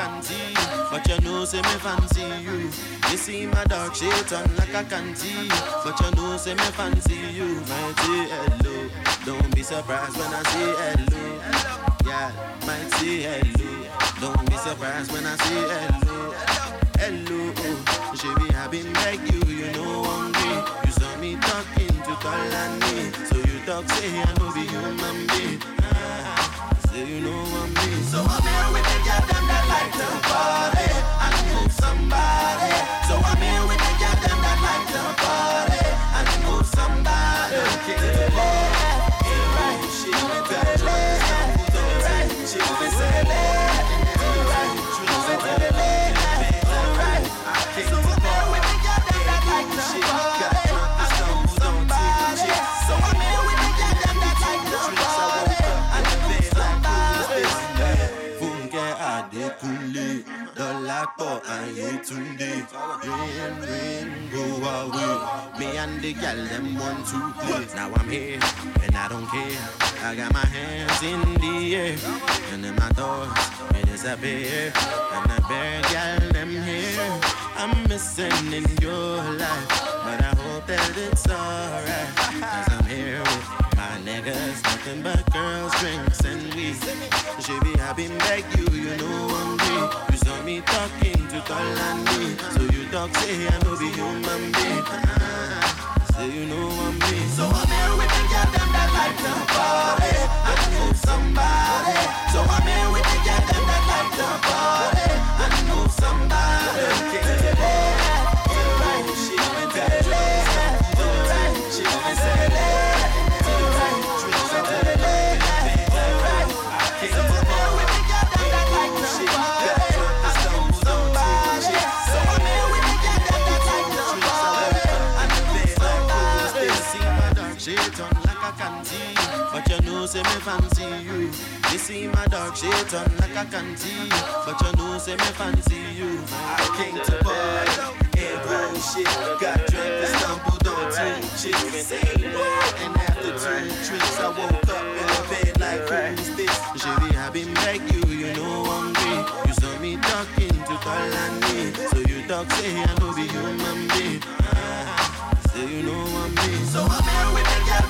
On I can see But you know say me fancy you. You see my dark shade on like I can see But you know say me fancy you. Might say hello Don't be surprised when I say hello Yeah, might say hello Don't be surprised when I say hello Hello, oh, Baby, I've been beg you, you know hungry You saw me talking to Kalani So you talk, say I know be human being you know I'm. So I'm here with the girl them that like to party I move somebody. So I'm here with the girl them that like to party I move somebody. Okay. To to the left, right, she to the left, right, she to the left, right. So I'm here with the girl that like to party. Dọ́lápọ̀ Ayétúndé, rain, rain, go away. Me and the gal them play. Now I'm here and I don't care. I got my hands in the air and then my thoughts they disappear. And the bear gal them here. I'm missing in your life, but I hope that it's alright. Cause I'm here with my niggas, nothing but girls, drinks, and weed. Baby, I've been back you, you know me talking to Kalani, so you talk say I know be human being. Ah, say you know I'm me. So I'm here with the girl them that like to party. I know somebody. So I'm here with the girl them that like to party. Say me fancy you They see my dark shade on like I can see But you know say me fancy you I came to party, boom shit. Got drunk and stumbled on two chicks. Say what? And after two drinks, I woke up in the bed like, who's this? Baby, I've been back you, you know I'm great You saw me talking to Kalani So you talk say I know be human being Ah, Say you know I'm me So I'm here with the girl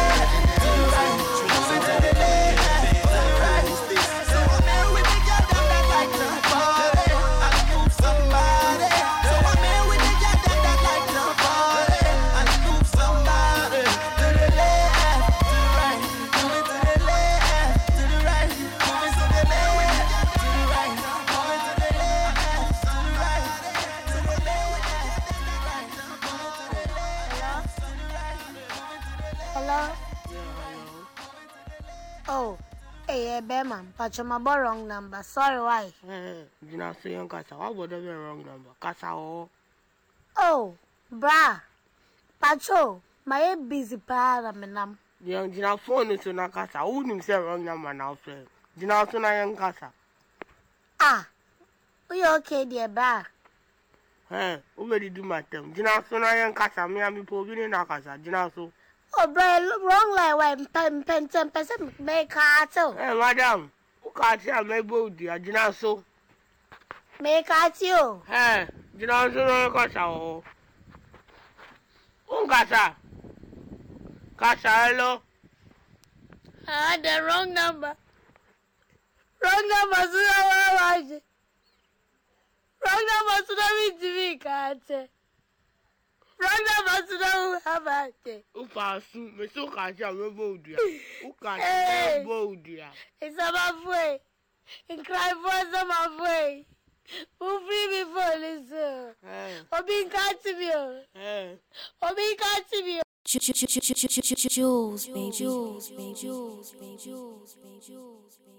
hey, uh, Beman, but you're my boy wrong number. Sorry, why? Jina so yan kasa. Why would have been wrong number? Kasa o. Oh, bra. Pacho, my busy para me nam. Yan jina phone so na kasa. Who nim say wrong number now friend? Jina so na yan kasa. Ah, we okay, dear bra. Eh, who be do my term? Jina so na yan kasa. Me and me po bi ni na kasa. Jina so. Oh, bra, wrong like when pen pen ten percent make cartel. Eh, madam. Who ka ti a me bo di a jina so. Make cartel. Eh, jina so na yan kasa o. Un kasa. Kasa hello. I had the wrong number. Wrong number, so I watch it. Wrong number, so I mean to me, cartel. Wrong number, so I have it. Who ka su me so kasa me bo di a. Who ka ti Hey. me bo di a. It's on my way. And cry for some my way. Who free me for this? Eh. Obi catch me. Eh. Obi catch me. Jules, baby. Jules, baby. Jules, baby. Jules, baby. Jules, baby. Jules, baby. Jules.